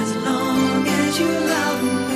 as long as you love me.